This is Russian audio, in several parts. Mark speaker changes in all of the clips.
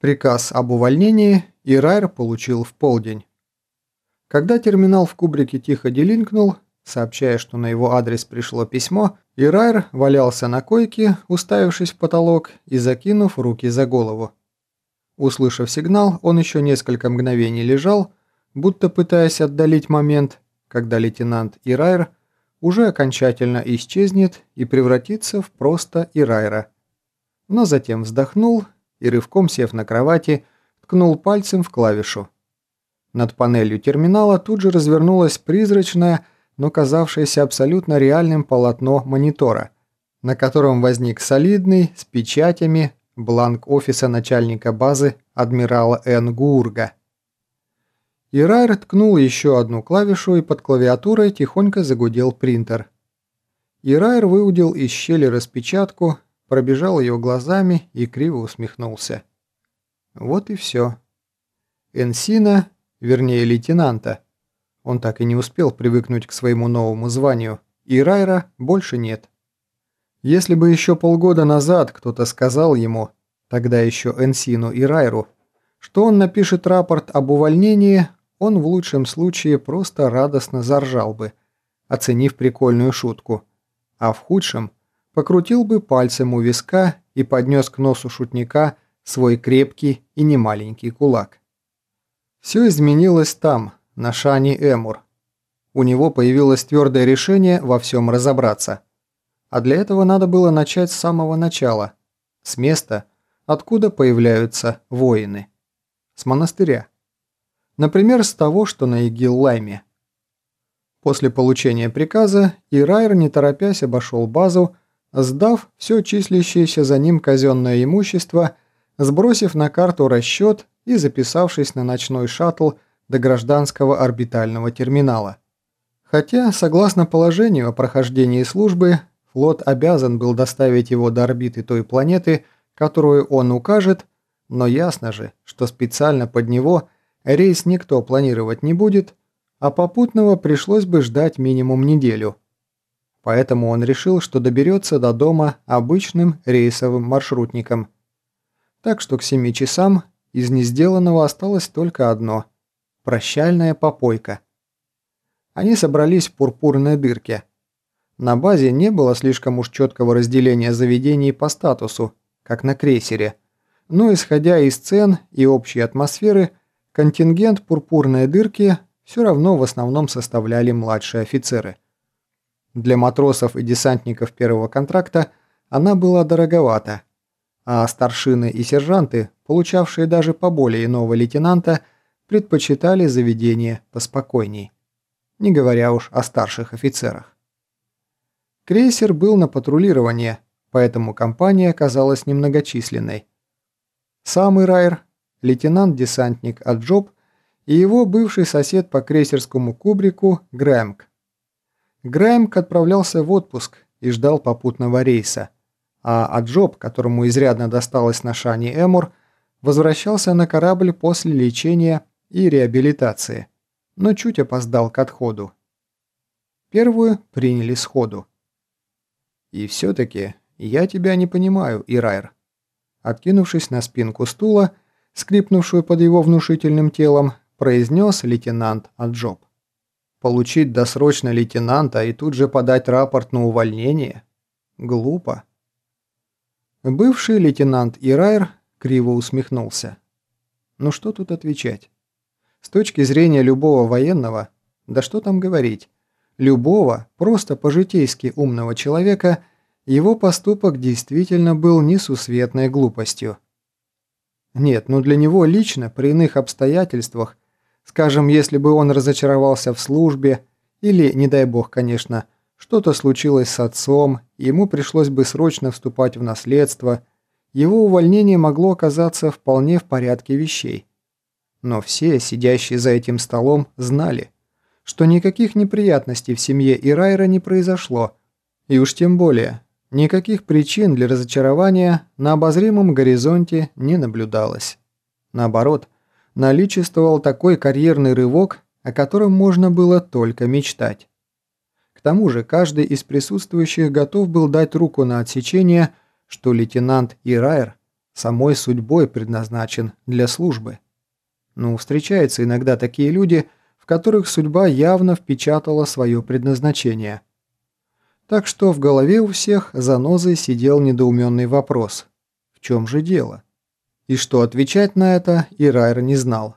Speaker 1: Приказ об увольнении Ирайр получил в полдень. Когда терминал в кубрике тихо делинкнул, сообщая, что на его адрес пришло письмо, Ирайр валялся на койке, уставившись в потолок и закинув руки за голову. Услышав сигнал, он еще несколько мгновений лежал, будто пытаясь отдалить момент, когда лейтенант Ирайр уже окончательно исчезнет и превратится в просто Ирайра. Но затем вздохнул и, рывком сев на кровати, ткнул пальцем в клавишу. Над панелью терминала тут же развернулось призрачное, но казавшееся абсолютно реальным полотно монитора, на котором возник солидный, с печатями, бланк офиса начальника базы адмирала Н. Гурга. Ирайр ткнул еще одну клавишу, и под клавиатурой тихонько загудел принтер. Ирайр выудил из щели распечатку, пробежал ее глазами и криво усмехнулся. Вот и все. Энсина, вернее лейтенанта, он так и не успел привыкнуть к своему новому званию, и Райра больше нет. Если бы еще полгода назад кто-то сказал ему, тогда еще Энсину и Райру, что он напишет рапорт об увольнении, он в лучшем случае просто радостно заржал бы, оценив прикольную шутку, а в худшем покрутил бы пальцем у виска и поднес к носу шутника свой крепкий и немаленький кулак. Все изменилось там, на Шане Эмур. У него появилось твердое решение во всем разобраться. А для этого надо было начать с самого начала, с места, откуда появляются воины. С монастыря. Например, с того, что на Игиллайме. После получения приказа Ирайр, не торопясь, обошел базу, сдав все числящееся за ним казенное имущество, сбросив на карту расчет и записавшись на ночной шаттл до гражданского орбитального терминала. Хотя, согласно положению о прохождении службы, флот обязан был доставить его до орбиты той планеты, которую он укажет, но ясно же, что специально под него рейс никто планировать не будет, а попутного пришлось бы ждать минимум неделю. Поэтому он решил, что доберется до дома обычным рейсовым маршрутником. Так что к 7 часам из несделанного осталось только одно – прощальная попойка. Они собрались в пурпурной дырке. На базе не было слишком уж четкого разделения заведений по статусу, как на крейсере, но исходя из цен и общей атмосферы – Контингент пурпурной дырки все равно в основном составляли младшие офицеры. Для матросов и десантников первого контракта она была дороговата, а старшины и сержанты, получавшие даже поболее иного лейтенанта, предпочитали заведение поспокойней, не говоря уж о старших офицерах. Крейсер был на патрулировании, поэтому компания оказалась немногочисленной. Самый Райер лейтенант-десантник Аджоб и его бывший сосед по крейсерскому кубрику Грэмк. Грэмк отправлялся в отпуск и ждал попутного рейса, а Аджоб, которому изрядно досталось на Шане Эмур, возвращался на корабль после лечения и реабилитации, но чуть опоздал к отходу. Первую приняли сходу. «И все-таки я тебя не понимаю, Ирайр». Откинувшись на спинку стула, скрипнувшую под его внушительным телом, произнес лейтенант Аджоб. Получить досрочно лейтенанта и тут же подать рапорт на увольнение? Глупо. Бывший лейтенант Ирайр криво усмехнулся. Ну что тут отвечать? С точки зрения любого военного, да что там говорить, любого, просто по-житейски умного человека, его поступок действительно был несусветной глупостью. Нет, ну для него лично, при иных обстоятельствах, скажем, если бы он разочаровался в службе, или, не дай бог, конечно, что-то случилось с отцом, ему пришлось бы срочно вступать в наследство, его увольнение могло оказаться вполне в порядке вещей. Но все, сидящие за этим столом, знали, что никаких неприятностей в семье Ирайра не произошло, и уж тем более Никаких причин для разочарования на обозримом горизонте не наблюдалось. Наоборот, наличествовал такой карьерный рывок, о котором можно было только мечтать. К тому же каждый из присутствующих готов был дать руку на отсечение, что лейтенант Ирайр самой судьбой предназначен для службы. Ну, встречаются иногда такие люди, в которых судьба явно впечатала свое предназначение. Так что в голове у всех занозой сидел недоуменный вопрос. В чем же дело? И что отвечать на это Ирайр не знал.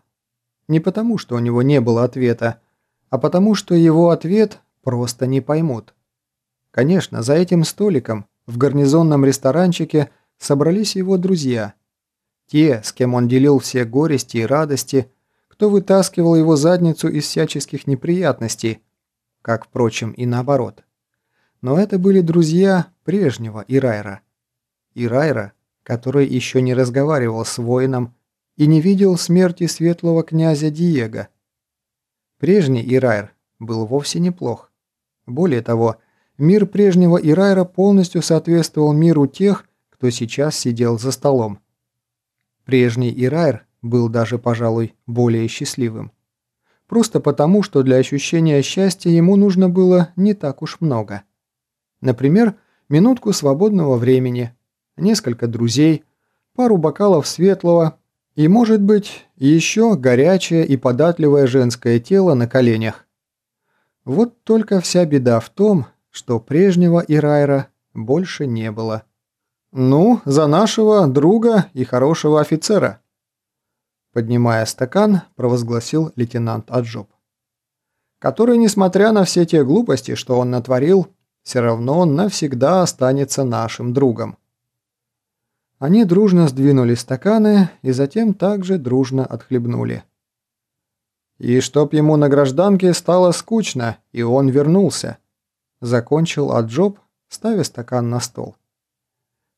Speaker 1: Не потому, что у него не было ответа, а потому, что его ответ просто не поймут. Конечно, за этим столиком в гарнизонном ресторанчике собрались его друзья. Те, с кем он делил все горести и радости, кто вытаскивал его задницу из всяческих неприятностей, как, впрочем, и наоборот. Но это были друзья прежнего Ирайра. Ирайра, который еще не разговаривал с воином и не видел смерти светлого князя Диего. Прежний Ирайр был вовсе неплох. Более того, мир прежнего Ирайра полностью соответствовал миру тех, кто сейчас сидел за столом. Прежний Ирайр был даже, пожалуй, более счастливым. Просто потому, что для ощущения счастья ему нужно было не так уж много. Например, минутку свободного времени, несколько друзей, пару бокалов светлого и, может быть, еще горячее и податливое женское тело на коленях. Вот только вся беда в том, что прежнего Ирайра больше не было. «Ну, за нашего друга и хорошего офицера!» Поднимая стакан, провозгласил лейтенант Аджоб. «Который, несмотря на все те глупости, что он натворил, все равно он навсегда останется нашим другом». Они дружно сдвинули стаканы и затем также дружно отхлебнули. «И чтоб ему на гражданке стало скучно, и он вернулся», закончил Аджоб, ставя стакан на стол.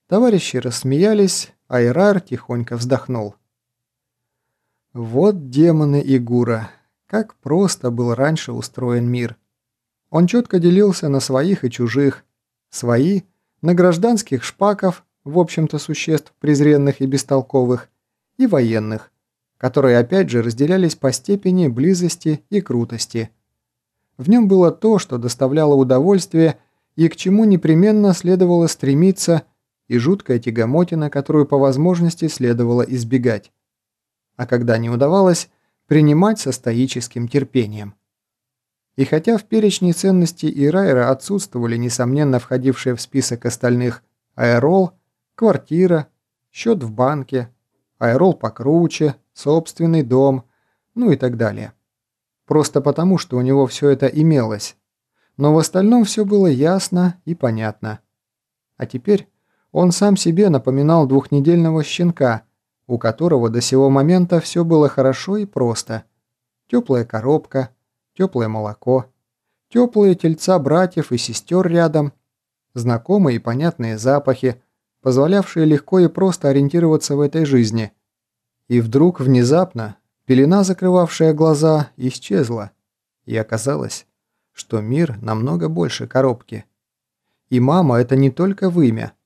Speaker 1: Товарищи рассмеялись, а Ирар тихонько вздохнул. Вот демоны Игура, как просто был раньше устроен мир. Он четко делился на своих и чужих. Свои – на гражданских шпаков, в общем-то существ презренных и бестолковых, и военных, которые опять же разделялись по степени близости и крутости. В нем было то, что доставляло удовольствие и к чему непременно следовало стремиться и жуткая тягомотина, которую по возможности следовало избегать. А когда не удавалось, принимать со стоическим терпением. И хотя в перечне ценностей Ирайра отсутствовали, несомненно, входившие в список остальных аэрол, квартира, счет в банке, аэрол покруче, собственный дом, ну и так далее. Просто потому, что у него все это имелось. Но в остальном все было ясно и понятно. А теперь он сам себе напоминал двухнедельного щенка, у которого до сего момента все было хорошо и просто. Теплая коробка, теплое молоко, теплые тельца братьев и сестер рядом, знакомые и понятные запахи, позволявшие легко и просто ориентироваться в этой жизни. И вдруг, внезапно, пелена, закрывавшая глаза, исчезла, и оказалось, что мир намного больше коробки. И мама – это не только вымя –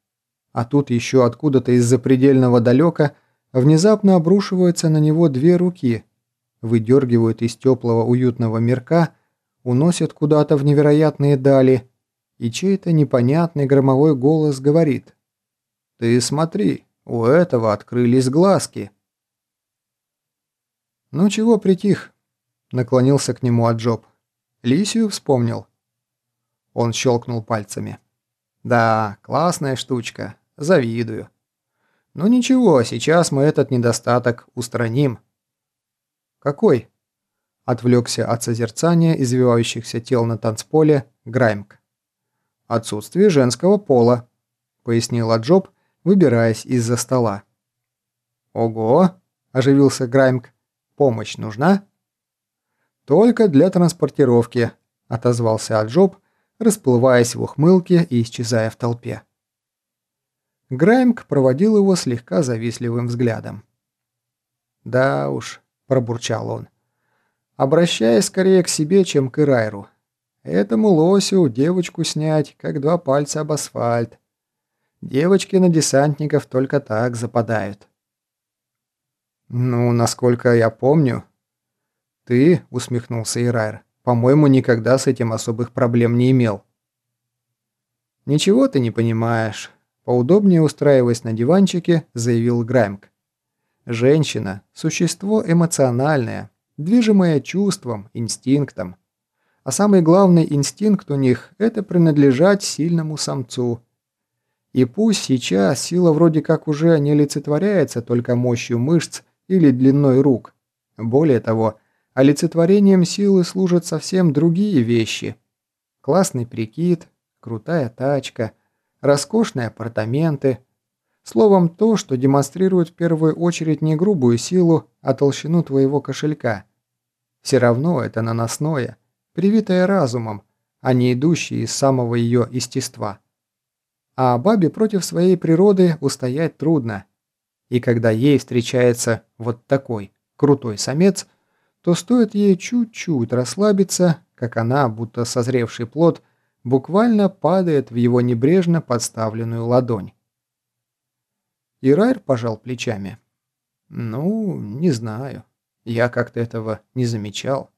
Speaker 1: а тут еще откуда-то из-за предельного далека внезапно обрушиваются на него две руки, выдергивают из теплого уютного мирка, уносят куда-то в невероятные дали, и чей-то непонятный громовой голос говорит «Ты смотри, у этого открылись глазки». «Ну чего притих?» – наклонился к нему Аджоб. «Лисию вспомнил». Он щелкнул пальцами. «Да, классная штучка. Завидую. Ну ничего, сейчас мы этот недостаток устраним. Какой? Отвлекся от созерцания извивающихся тел на танцполе Граймк. Отсутствие женского пола, пояснила Джоб, выбираясь из-за стола. Ого, оживился Граймк. Помощь нужна? Только для транспортировки, отозвался Аджоб, расплываясь в ухмылке и исчезая в толпе. Граймк проводил его слегка завистливым взглядом. «Да уж», – пробурчал он, – «обращаясь скорее к себе, чем к Ирайру. Этому лосю девочку снять, как два пальца об асфальт. Девочки на десантников только так западают». «Ну, насколько я помню...» «Ты», – усмехнулся Ирайр, – «по-моему, никогда с этим особых проблем не имел». «Ничего ты не понимаешь. Поудобнее устраиваясь на диванчике, заявил Граймк. Женщина – существо эмоциональное, движимое чувством, инстинктом. А самый главный инстинкт у них – это принадлежать сильному самцу. И пусть сейчас сила вроде как уже не олицетворяется только мощью мышц или длиной рук. Более того, олицетворением силы служат совсем другие вещи. Классный прикид, крутая тачка, роскошные апартаменты. Словом, то, что демонстрирует в первую очередь не грубую силу, а толщину твоего кошелька. Все равно это наносное – привитая разумом, а не идущая из самого ее естества. А бабе против своей природы устоять трудно. И когда ей встречается вот такой крутой самец, то стоит ей чуть-чуть расслабиться, как она, будто созревший плод, буквально падает в его небрежно подставленную ладонь. Ирайр пожал плечами. «Ну, не знаю. Я как-то этого не замечал».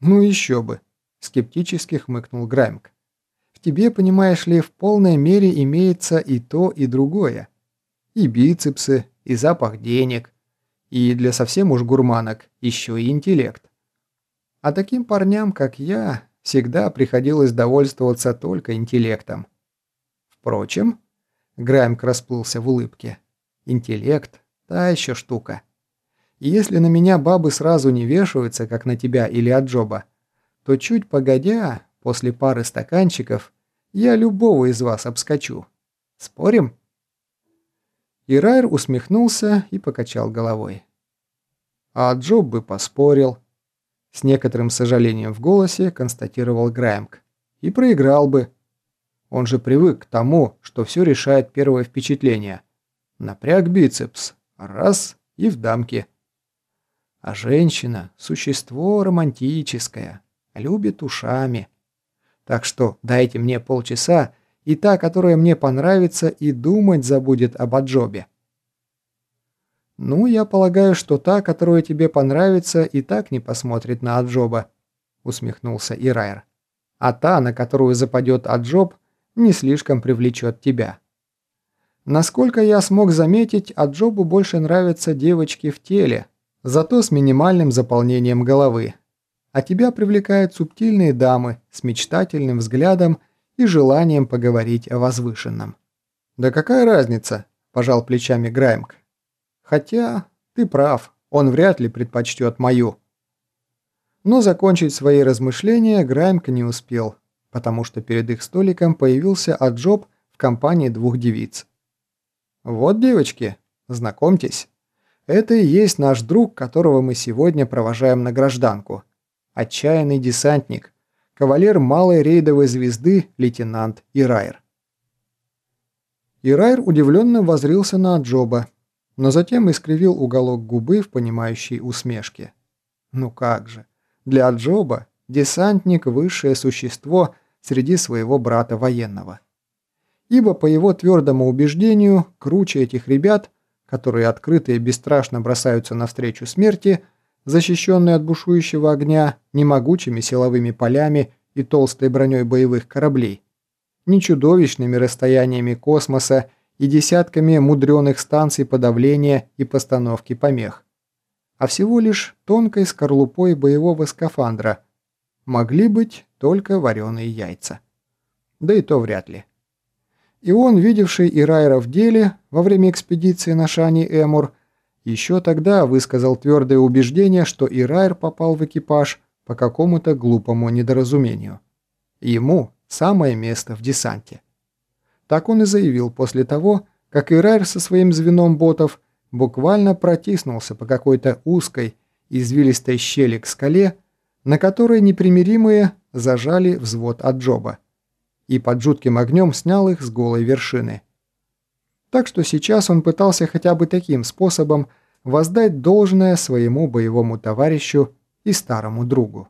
Speaker 1: «Ну еще бы», – скептически хмыкнул Граймк. «В тебе, понимаешь ли, в полной мере имеется и то, и другое. И бицепсы, и запах денег, и для совсем уж гурманок еще и интеллект. А таким парням, как я, всегда приходилось довольствоваться только интеллектом. Впрочем, Граймк расплылся в улыбке, интеллект – та еще штука. И если на меня бабы сразу не вешаются, как на тебя или от Джоба, то чуть погодя, после пары стаканчиков, я любого из вас обскочу. Спорим?» И Райер усмехнулся и покачал головой. «А Джоб бы поспорил», — с некоторым сожалением в голосе констатировал Граймк. «И проиграл бы. Он же привык к тому, что все решает первое впечатление. Напряг бицепс. Раз — и в дамке». А женщина – существо романтическое, любит ушами. Так что дайте мне полчаса, и та, которая мне понравится, и думать забудет об Аджобе. Ну, я полагаю, что та, которая тебе понравится, и так не посмотрит на Аджоба, усмехнулся Ирайр. А та, на которую западет Аджоб, не слишком привлечет тебя. Насколько я смог заметить, Аджобу больше нравятся девочки в теле, зато с минимальным заполнением головы. А тебя привлекают субтильные дамы с мечтательным взглядом и желанием поговорить о возвышенном. «Да какая разница?» – пожал плечами Граймк. «Хотя, ты прав, он вряд ли предпочтет мою». Но закончить свои размышления Граймк не успел, потому что перед их столиком появился Аджоб в компании двух девиц. «Вот, девочки, знакомьтесь». Это и есть наш друг, которого мы сегодня провожаем на гражданку. Отчаянный десантник, кавалер малой рейдовой звезды, лейтенант Ирайр. Ирайр удивленно возрился на Джоба, но затем искривил уголок губы в понимающей усмешке. Ну как же, для Джоба десантник – высшее существо среди своего брата военного. Ибо, по его твердому убеждению, круче этих ребят – которые открыто и бесстрашно бросаются навстречу смерти, защищенные от бушующего огня немогучими силовыми полями и толстой броней боевых кораблей, не чудовищными расстояниями космоса и десятками мудреных станций подавления и постановки помех, а всего лишь тонкой скорлупой боевого скафандра, могли быть только вареные яйца. Да и то вряд ли. И он, видевший Ирайра в деле во время экспедиции на Шани-Эмур, еще тогда высказал твердое убеждение, что Ирайр попал в экипаж по какому-то глупому недоразумению. Ему самое место в десанте. Так он и заявил после того, как Ирайр со своим звеном ботов буквально протиснулся по какой-то узкой, извилистой щели к скале, на которой непримиримые зажали взвод от Джоба и под жутким огнем снял их с голой вершины. Так что сейчас он пытался хотя бы таким способом воздать должное своему боевому товарищу и старому другу.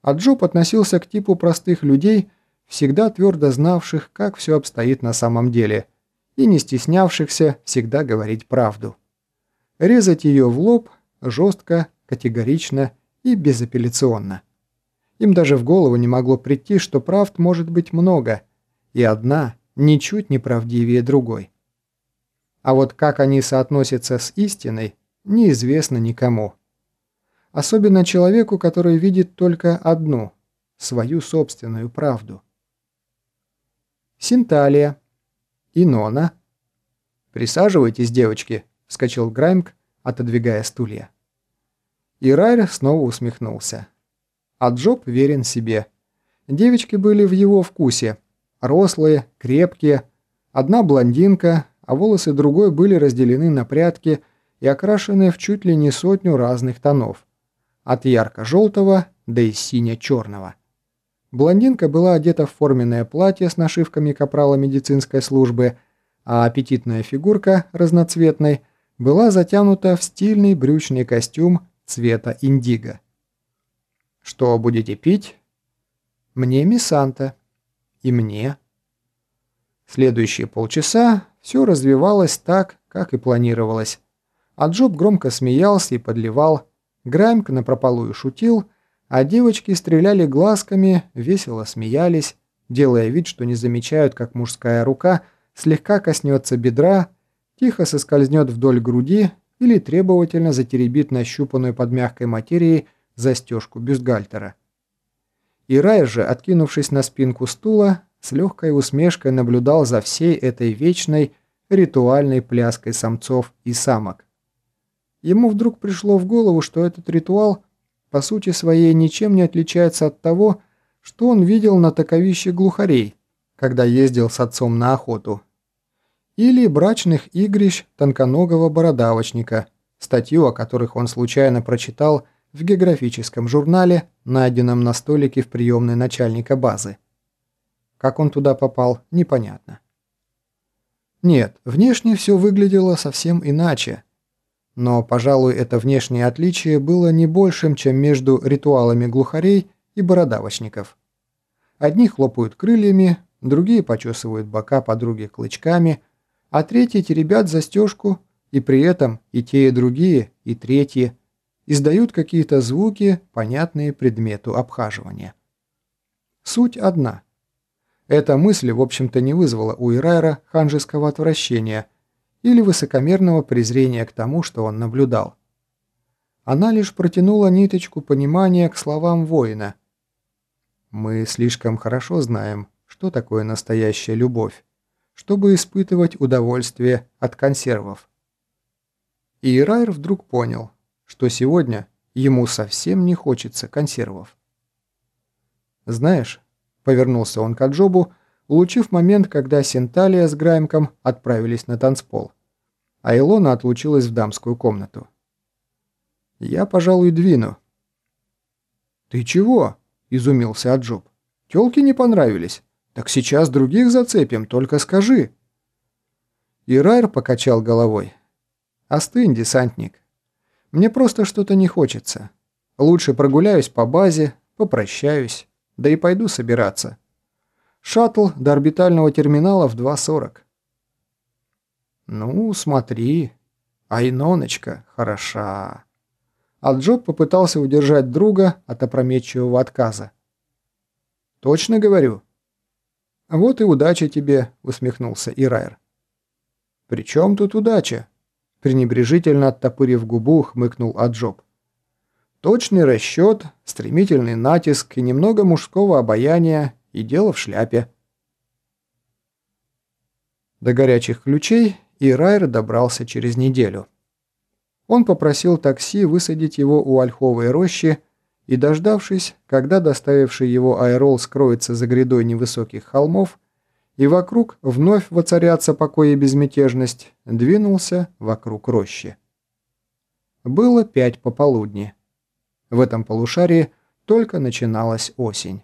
Speaker 1: А Джоб относился к типу простых людей, всегда твердо знавших, как все обстоит на самом деле, и не стеснявшихся всегда говорить правду. Резать ее в лоб жестко, категорично и безапелляционно. Им даже в голову не могло прийти, что правд может быть много, и одна ничуть не правдивее другой. А вот как они соотносятся с истиной, неизвестно никому. Особенно человеку, который видит только одну, свою собственную правду. Синталия. Инона. «Присаживайтесь, девочки», – вскочил Граймк, отодвигая стулья. И Райер снова усмехнулся. А Джоб верен себе. Девочки были в его вкусе. Рослые, крепкие. Одна блондинка, а волосы другой были разделены на прядки и окрашены в чуть ли не сотню разных тонов. От ярко-желтого до и сине-черного. Блондинка была одета в форменное платье с нашивками капрала медицинской службы, а аппетитная фигурка разноцветной была затянута в стильный брючный костюм цвета индиго. «Что будете пить?» «Мне мисанта». «И мне». Следующие полчаса все развивалось так, как и планировалось. А Джоб громко смеялся и подливал, Граймк напропалую шутил, а девочки стреляли глазками, весело смеялись, делая вид, что не замечают, как мужская рука слегка коснется бедра, тихо соскользнет вдоль груди или требовательно затеребит нащупанную под мягкой материей застежку бюстгальтера. И Рай же, откинувшись на спинку стула, с легкой усмешкой наблюдал за всей этой вечной ритуальной пляской самцов и самок. Ему вдруг пришло в голову, что этот ритуал по сути своей ничем не отличается от того, что он видел на таковище глухарей, когда ездил с отцом на охоту или брачных игрищ тонконогого бородавочника, статью о которых он случайно прочитал в географическом журнале, найденном на столике в приемной начальника базы. Как он туда попал, непонятно. Нет, внешне все выглядело совсем иначе. Но, пожалуй, это внешнее отличие было не большим, чем между ритуалами глухарей и бородавочников. Одни хлопают крыльями, другие почесывают бока подруги клычками – а третьи теребят застежку, и при этом и те, и другие, и третьи издают какие-то звуки, понятные предмету обхаживания. Суть одна. Эта мысль, в общем-то, не вызвала у Ирайра ханжеского отвращения или высокомерного презрения к тому, что он наблюдал. Она лишь протянула ниточку понимания к словам воина. «Мы слишком хорошо знаем, что такое настоящая любовь чтобы испытывать удовольствие от консервов. И Ирайр вдруг понял, что сегодня ему совсем не хочется консервов. «Знаешь», — повернулся он к Аджобу, улучив момент, когда Синталия с Граймком отправились на танцпол, а Илона отлучилась в дамскую комнату. «Я, пожалуй, двину». «Ты чего?» – изумился Аджоб. «Тёлки не понравились?» «Так сейчас других зацепим, только скажи». Ирайр покачал головой. «Остынь, десантник. Мне просто что-то не хочется. Лучше прогуляюсь по базе, попрощаюсь, да и пойду собираться. Шаттл до орбитального терминала в 2.40». «Ну, смотри. Айноночка хороша». Алджоб попытался удержать друга от опрометчивого отказа. «Точно говорю?» «Вот и удача тебе», — усмехнулся Ирайр. «При чем тут удача?» пренебрежительно оттопырив губу, хмыкнул Аджоб. «Точный расчет, стремительный натиск и немного мужского обаяния, и дело в шляпе». До горячих ключей Ирайр добрался через неделю. Он попросил такси высадить его у ольховой рощи и, дождавшись, когда доставивший его аэрол скроется за грядой невысоких холмов, и вокруг вновь воцарятся покой и безмятежность, двинулся вокруг рощи. Было пять пополудни. В этом полушарии только начиналась осень.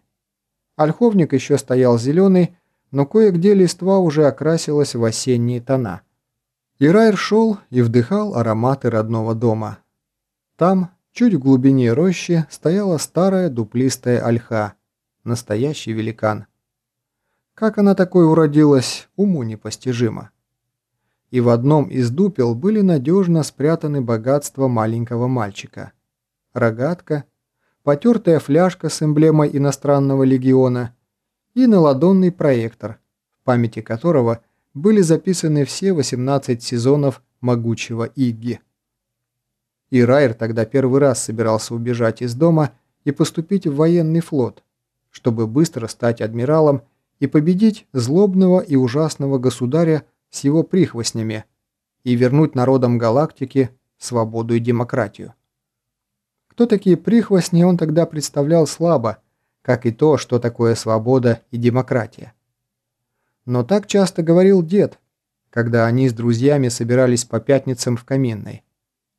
Speaker 1: Ольховник еще стоял зеленый, но кое-где листва уже окрасилась в осенние тона. Ирайр шел и вдыхал ароматы родного дома. Там, Чуть в глубине рощи стояла старая дуплистая ольха, настоящий великан. Как она такой уродилась, уму непостижимо. И в одном из дупел были надежно спрятаны богатства маленького мальчика. Рогатка, потертая фляжка с эмблемой иностранного легиона и наладонный проектор, в памяти которого были записаны все 18 сезонов могучего Игги. И Райер тогда первый раз собирался убежать из дома и поступить в военный флот, чтобы быстро стать адмиралом и победить злобного и ужасного государя с его прихвостнями и вернуть народам галактики свободу и демократию. Кто такие прихвостни, он тогда представлял слабо, как и то, что такое свобода и демократия. Но так часто говорил дед, когда они с друзьями собирались по пятницам в каминной.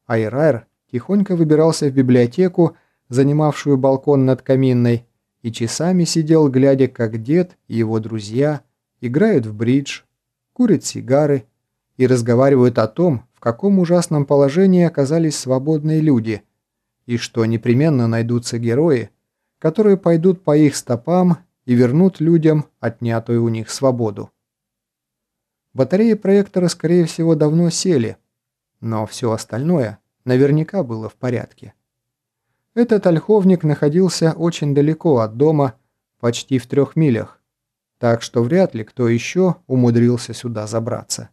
Speaker 1: А Ирайр тихонько выбирался в библиотеку, занимавшую балкон над каминной, и часами сидел, глядя, как дед и его друзья играют в бридж, курят сигары и разговаривают о том, в каком ужасном положении оказались свободные люди, и что непременно найдутся герои, которые пойдут по их стопам и вернут людям отнятую у них свободу. Батареи проектора, скорее всего, давно сели, но все остальное наверняка было в порядке. Этот ольховник находился очень далеко от дома, почти в трех милях, так что вряд ли кто еще умудрился сюда забраться.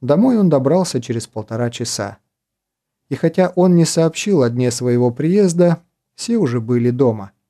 Speaker 1: Домой он добрался через полтора часа. И хотя он не сообщил о дне своего приезда, все уже были дома –